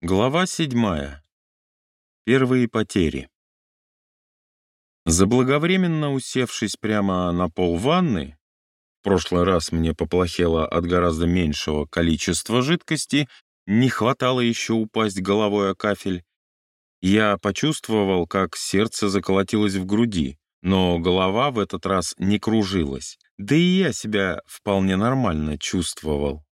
Глава седьмая. Первые потери. Заблаговременно усевшись прямо на пол ванны, в прошлый раз мне поплохело от гораздо меньшего количества жидкости, не хватало еще упасть головой о кафель, я почувствовал, как сердце заколотилось в груди, но голова в этот раз не кружилась, да и я себя вполне нормально чувствовал.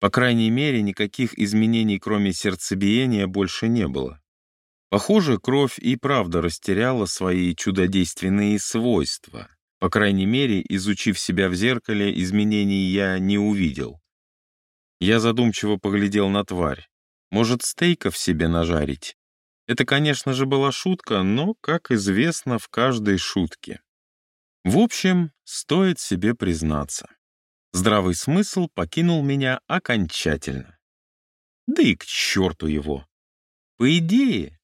По крайней мере, никаких изменений, кроме сердцебиения, больше не было. Похоже, кровь и правда растеряла свои чудодейственные свойства. По крайней мере, изучив себя в зеркале, изменений я не увидел. Я задумчиво поглядел на тварь. Может, стейков себе нажарить? Это, конечно же, была шутка, но, как известно, в каждой шутке. В общем, стоит себе признаться. Здравый смысл покинул меня окончательно. Да и к черту его. По идее,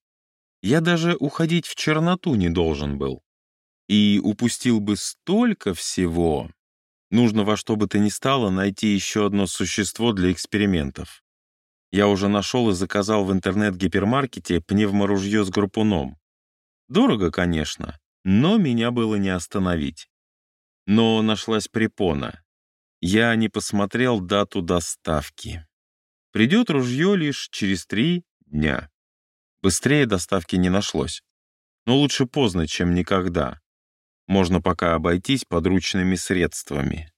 я даже уходить в черноту не должен был. И упустил бы столько всего. Нужно во что бы то ни стало найти еще одно существо для экспериментов. Я уже нашел и заказал в интернет-гипермаркете пневморужье с гарпуном. Дорого, конечно, но меня было не остановить. Но нашлась препона. Я не посмотрел дату доставки. Придет ружье лишь через три дня. Быстрее доставки не нашлось. Но лучше поздно, чем никогда. Можно пока обойтись подручными средствами.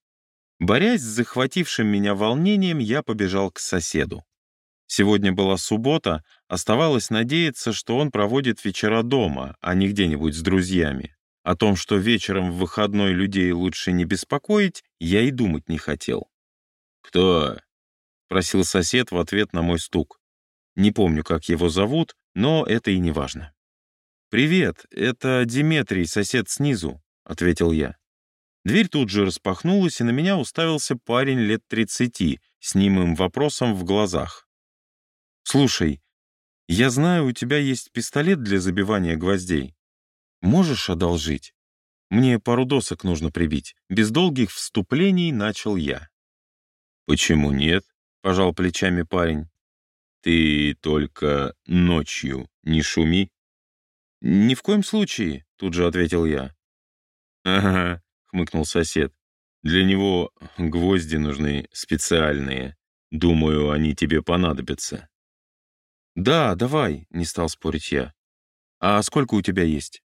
Борясь с захватившим меня волнением, я побежал к соседу. Сегодня была суббота, оставалось надеяться, что он проводит вечера дома, а не где-нибудь с друзьями. О том, что вечером в выходной людей лучше не беспокоить, я и думать не хотел. «Кто?» — просил сосед в ответ на мой стук. Не помню, как его зовут, но это и не важно. «Привет, это Диметрий, сосед снизу», — ответил я. Дверь тут же распахнулась, и на меня уставился парень лет тридцати с немым вопросом в глазах. «Слушай, я знаю, у тебя есть пистолет для забивания гвоздей. Можешь одолжить? Мне пару досок нужно прибить. Без долгих вступлений начал я. Почему нет? Пожал плечами парень. Ты только ночью не шуми. Ни в коем случае, тут же ответил я. Ага, хмыкнул сосед. Для него гвозди нужны специальные. Думаю, они тебе понадобятся. Да, давай, не стал спорить я. А сколько у тебя есть?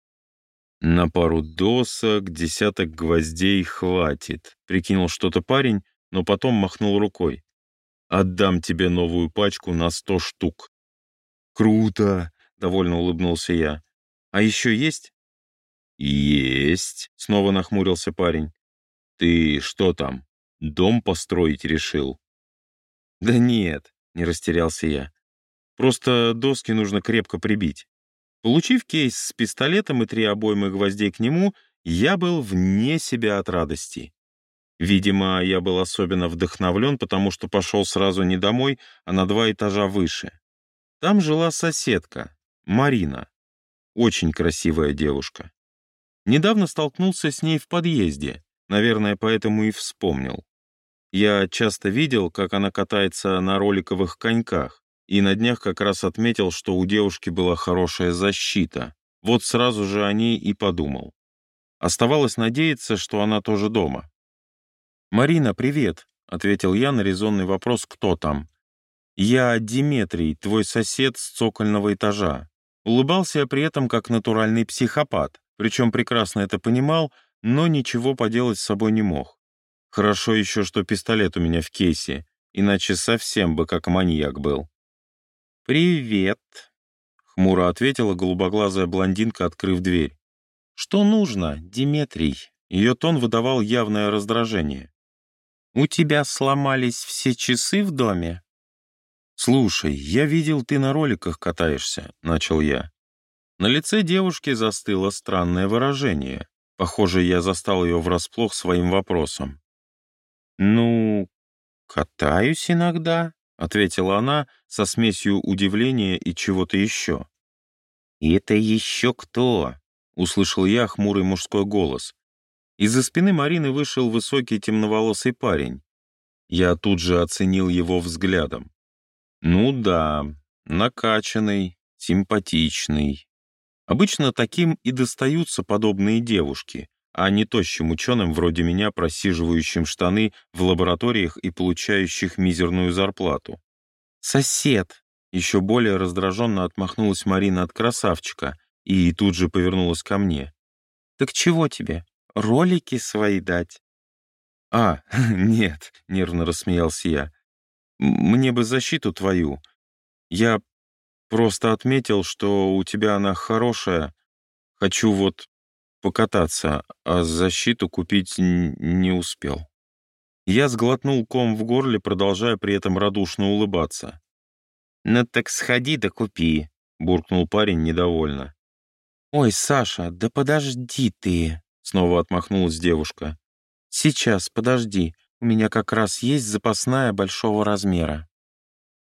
«На пару досок, десяток гвоздей хватит», — прикинул что-то парень, но потом махнул рукой. «Отдам тебе новую пачку на сто штук». «Круто!» — довольно улыбнулся я. «А еще есть?» «Есть», — снова нахмурился парень. «Ты что там, дом построить решил?» «Да нет», — не растерялся я. «Просто доски нужно крепко прибить. Получив кейс с пистолетом и три обоймы гвоздей к нему, я был вне себя от радости. Видимо, я был особенно вдохновлен, потому что пошел сразу не домой, а на два этажа выше. Там жила соседка, Марина. Очень красивая девушка. Недавно столкнулся с ней в подъезде, наверное, поэтому и вспомнил. Я часто видел, как она катается на роликовых коньках и на днях как раз отметил, что у девушки была хорошая защита. Вот сразу же о ней и подумал. Оставалось надеяться, что она тоже дома. «Марина, привет», — ответил я на резонный вопрос «Кто там?». «Я Диметрий, твой сосед с цокольного этажа». Улыбался я при этом как натуральный психопат, причем прекрасно это понимал, но ничего поделать с собой не мог. Хорошо еще, что пистолет у меня в кейсе, иначе совсем бы как маньяк был. «Привет», — хмуро ответила голубоглазая блондинка, открыв дверь. «Что нужно, Диметрий?» Ее тон выдавал явное раздражение. «У тебя сломались все часы в доме?» «Слушай, я видел, ты на роликах катаешься», — начал я. На лице девушки застыло странное выражение. Похоже, я застал ее врасплох своим вопросом. «Ну, катаюсь иногда», — ответила она со смесью удивления и чего-то еще. это еще кто?» — услышал я хмурый мужской голос. Из-за спины Марины вышел высокий темноволосый парень. Я тут же оценил его взглядом. Ну да, накачанный, симпатичный. Обычно таким и достаются подобные девушки, а не тощим ученым вроде меня, просиживающим штаны в лабораториях и получающих мизерную зарплату. «Сосед!» — еще более раздраженно отмахнулась Марина от красавчика и тут же повернулась ко мне. «Так чего тебе? Ролики свои дать?» «А, нет», — нервно рассмеялся я. «Мне бы защиту твою. Я просто отметил, что у тебя она хорошая. Хочу вот покататься, а защиту купить не успел». Я сглотнул ком в горле, продолжая при этом радушно улыбаться. «Ну так сходи да купи», — буркнул парень недовольно. «Ой, Саша, да подожди ты!» — снова отмахнулась девушка. «Сейчас, подожди, у меня как раз есть запасная большого размера».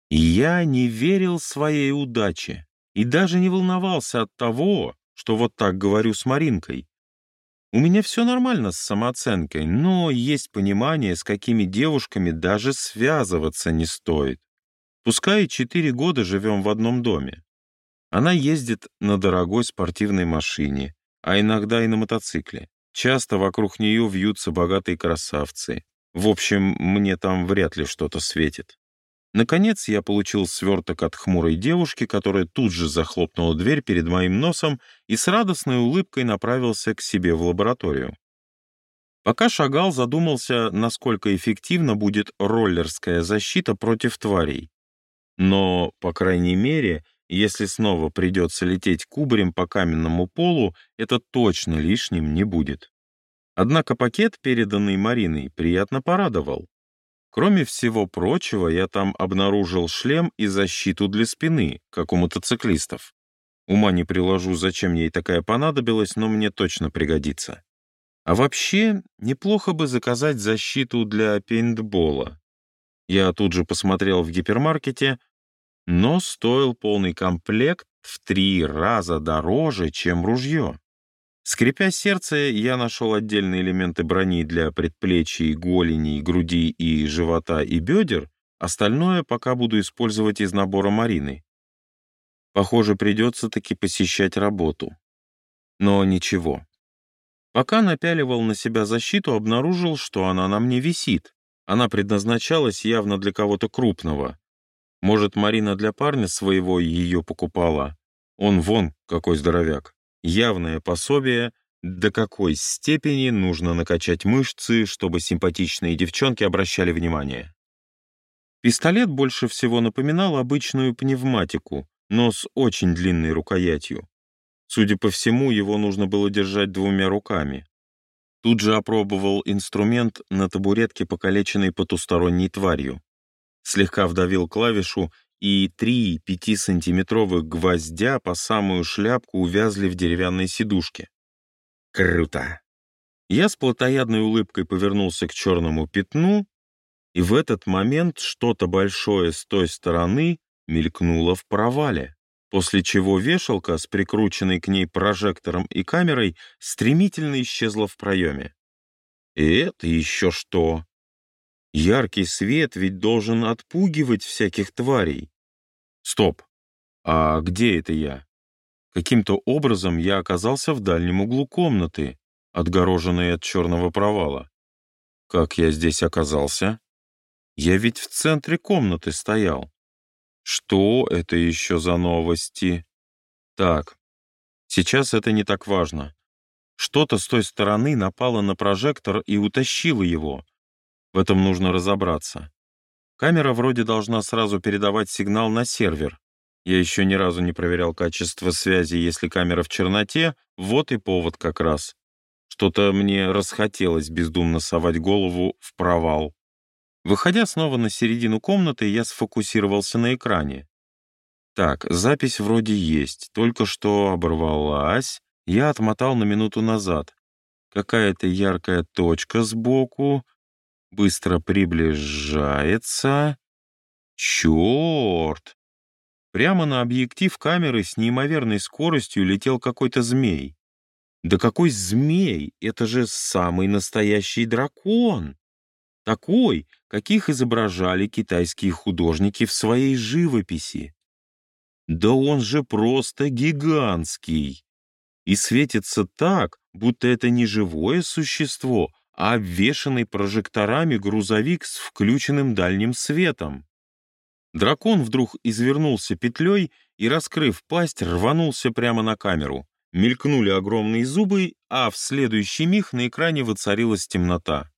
Я не верил своей удаче и даже не волновался от того, что вот так говорю с Маринкой. У меня все нормально с самооценкой, но есть понимание, с какими девушками даже связываться не стоит. Пускай четыре года живем в одном доме. Она ездит на дорогой спортивной машине, а иногда и на мотоцикле. Часто вокруг нее вьются богатые красавцы. В общем, мне там вряд ли что-то светит. Наконец я получил сверток от хмурой девушки, которая тут же захлопнула дверь перед моим носом и с радостной улыбкой направился к себе в лабораторию. Пока шагал, задумался, насколько эффективна будет роллерская защита против тварей. Но, по крайней мере, если снова придется лететь кубарем по каменному полу, это точно лишним не будет. Однако пакет, переданный Мариной, приятно порадовал. Кроме всего прочего, я там обнаружил шлем и защиту для спины, как у мотоциклистов. Ума не приложу, зачем ей такая понадобилась, но мне точно пригодится. А вообще, неплохо бы заказать защиту для пейнтбола. Я тут же посмотрел в гипермаркете, но стоил полный комплект в три раза дороже, чем ружье. Скрипя сердце, я нашел отдельные элементы брони для предплечий, голени, груди и живота и бедер, остальное пока буду использовать из набора Марины. Похоже, придется таки посещать работу. Но ничего. Пока напяливал на себя защиту, обнаружил, что она на мне висит. Она предназначалась явно для кого-то крупного. Может, Марина для парня своего ее покупала? Он вон какой здоровяк явное пособие, до какой степени нужно накачать мышцы, чтобы симпатичные девчонки обращали внимание. Пистолет больше всего напоминал обычную пневматику, но с очень длинной рукоятью. Судя по всему, его нужно было держать двумя руками. Тут же опробовал инструмент на табуретке, покалеченной потусторонней тварью. Слегка вдавил клавишу и три пятисантиметровых гвоздя по самую шляпку увязли в деревянной сидушке. Круто! Я с плотоядной улыбкой повернулся к черному пятну, и в этот момент что-то большое с той стороны мелькнуло в провале, после чего вешалка с прикрученной к ней прожектором и камерой стремительно исчезла в проеме. И это еще что? Яркий свет ведь должен отпугивать всяких тварей. Стоп. А где это я? Каким-то образом я оказался в дальнем углу комнаты, отгороженной от черного провала. Как я здесь оказался? Я ведь в центре комнаты стоял. Что это еще за новости? Так, сейчас это не так важно. Что-то с той стороны напало на прожектор и утащило его. В этом нужно разобраться. Камера вроде должна сразу передавать сигнал на сервер. Я еще ни разу не проверял качество связи, если камера в черноте, вот и повод как раз. Что-то мне расхотелось бездумно совать голову в провал. Выходя снова на середину комнаты, я сфокусировался на экране. Так, запись вроде есть, только что оборвалась. Я отмотал на минуту назад. Какая-то яркая точка сбоку, быстро приближается. Черт! Прямо на объектив камеры с неимоверной скоростью летел какой-то змей. Да какой змей? Это же самый настоящий дракон! Такой, каких изображали китайские художники в своей живописи. Да он же просто гигантский! И светится так, будто это не живое существо, обвешанный прожекторами грузовик с включенным дальним светом. Дракон вдруг извернулся петлей и, раскрыв пасть, рванулся прямо на камеру. Мелькнули огромные зубы, а в следующий миг на экране воцарилась темнота.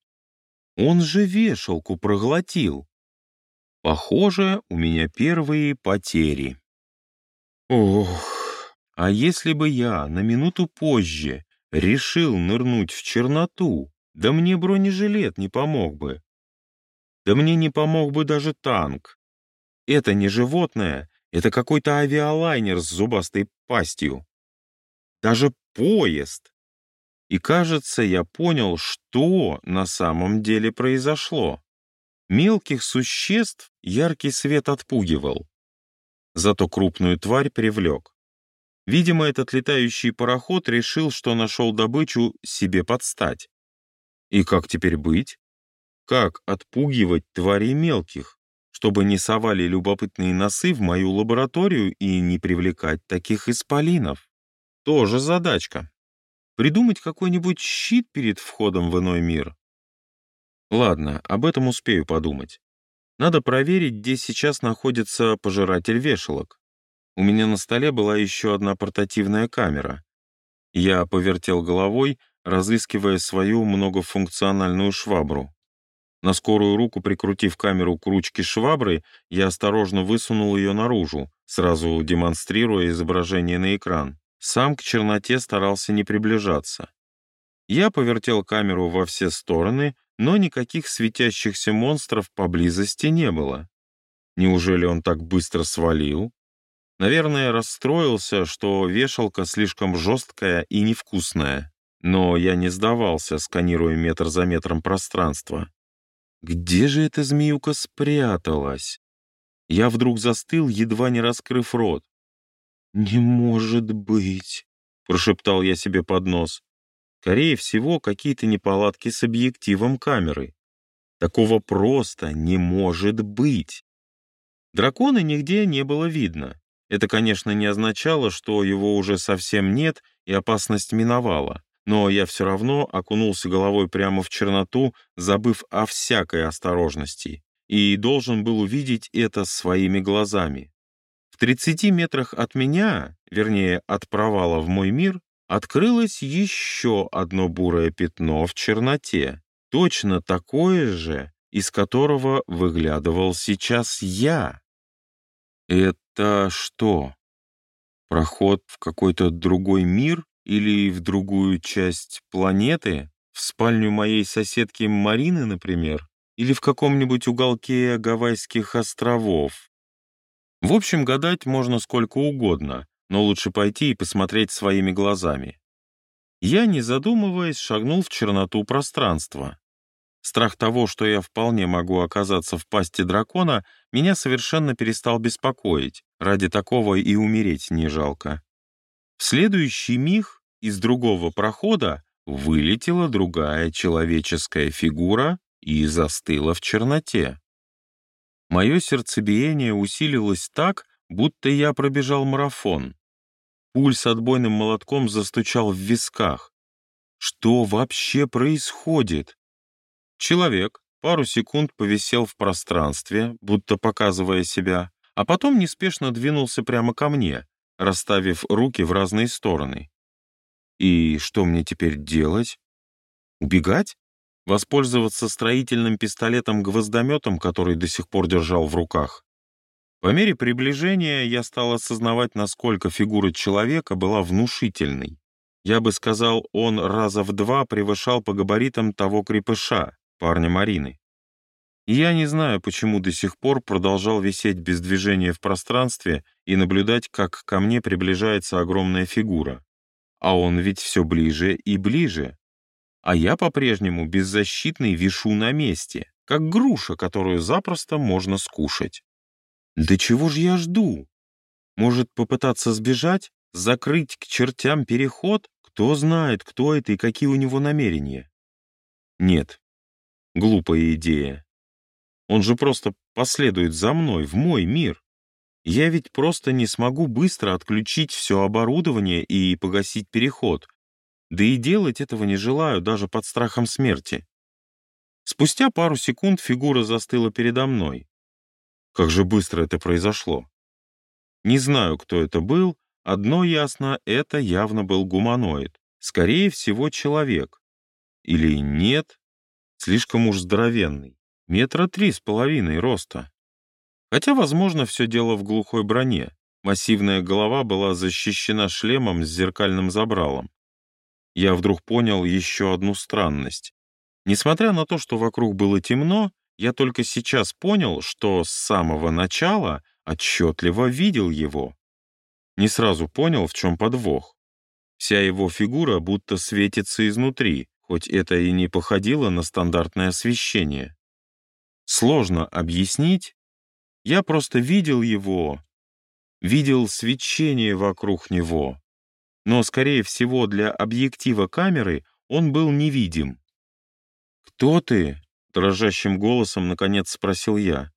Он же вешалку проглотил. Похоже, у меня первые потери. Ох, а если бы я на минуту позже решил нырнуть в черноту, да мне бронежилет не помог бы. Да мне не помог бы даже танк. Это не животное, это какой-то авиалайнер с зубастой пастью. Даже поезд. И кажется, я понял, что на самом деле произошло. Мелких существ яркий свет отпугивал. Зато крупную тварь привлек. Видимо, этот летающий пароход решил, что нашел добычу себе подстать. И как теперь быть? Как отпугивать тварей мелких, чтобы не совали любопытные носы в мою лабораторию и не привлекать таких исполинов? Тоже задачка. Придумать какой-нибудь щит перед входом в иной мир? Ладно, об этом успею подумать. Надо проверить, где сейчас находится пожиратель вешалок. У меня на столе была еще одна портативная камера. Я повертел головой, разыскивая свою многофункциональную швабру. На скорую руку прикрутив камеру к ручке швабры, я осторожно высунул ее наружу, сразу демонстрируя изображение на экран. Сам к черноте старался не приближаться. Я повертел камеру во все стороны, но никаких светящихся монстров поблизости не было. Неужели он так быстро свалил? Наверное, расстроился, что вешалка слишком жесткая и невкусная. Но я не сдавался, сканируя метр за метром пространство. Где же эта змеюка спряталась? Я вдруг застыл, едва не раскрыв рот. «Не может быть!» — прошептал я себе под нос. Скорее всего, какие-то неполадки с объективом камеры. Такого просто не может быть. Дракона нигде не было видно. Это, конечно, не означало, что его уже совсем нет и опасность миновала. Но я все равно окунулся головой прямо в черноту, забыв о всякой осторожности, и должен был увидеть это своими глазами. В 30 метрах от меня, вернее, от провала в мой мир, открылось еще одно бурое пятно в черноте, точно такое же, из которого выглядывал сейчас я. Это что? Проход в какой-то другой мир или в другую часть планеты? В спальню моей соседки Марины, например? Или в каком-нибудь уголке Гавайских островов? В общем, гадать можно сколько угодно, но лучше пойти и посмотреть своими глазами. Я, не задумываясь, шагнул в черноту пространства. Страх того, что я вполне могу оказаться в пасти дракона, меня совершенно перестал беспокоить. Ради такого и умереть не жалко. В следующий миг из другого прохода вылетела другая человеческая фигура и застыла в черноте. Мое сердцебиение усилилось так, будто я пробежал марафон. Пульс отбойным молотком застучал в висках. Что вообще происходит? Человек пару секунд повисел в пространстве, будто показывая себя, а потом неспешно двинулся прямо ко мне, расставив руки в разные стороны. И что мне теперь делать? Убегать? Воспользоваться строительным пистолетом-гвоздометом, который до сих пор держал в руках? По мере приближения я стал осознавать, насколько фигура человека была внушительной. Я бы сказал, он раза в два превышал по габаритам того крепыша, парня Марины. Я не знаю, почему до сих пор продолжал висеть без движения в пространстве и наблюдать, как ко мне приближается огромная фигура. А он ведь все ближе и ближе. А я по-прежнему беззащитный вишу на месте, как груша, которую запросто можно скушать. Да чего же я жду? Может, попытаться сбежать? Закрыть к чертям переход? Кто знает, кто это и какие у него намерения? Нет. Глупая идея. Он же просто последует за мной, в мой мир. Я ведь просто не смогу быстро отключить все оборудование и погасить переход. Да и делать этого не желаю даже под страхом смерти. Спустя пару секунд фигура застыла передо мной. Как же быстро это произошло. Не знаю, кто это был, одно ясно, это явно был гуманоид. Скорее всего, человек. Или нет, слишком уж здоровенный. Метра три с половиной роста. Хотя, возможно, все дело в глухой броне. Массивная голова была защищена шлемом с зеркальным забралом. Я вдруг понял еще одну странность. Несмотря на то, что вокруг было темно, я только сейчас понял, что с самого начала отчетливо видел его. Не сразу понял, в чем подвох. Вся его фигура будто светится изнутри, хоть это и не походило на стандартное освещение. Сложно объяснить, я просто видел его, видел свечение вокруг него, но, скорее всего, для объектива камеры он был невидим. «Кто ты?» — дрожащим голосом наконец спросил я.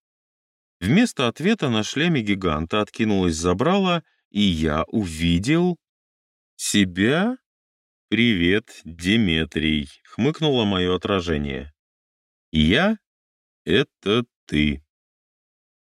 Вместо ответа на шлеме гиганта откинулась забрала, и я увидел... «Себя?» «Привет, Деметрий», — хмыкнуло мое отражение. «Я — это ты».